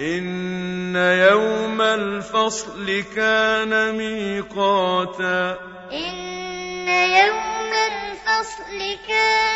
إن يوم الفصل كان ميقاتا إن يوم الفصل كان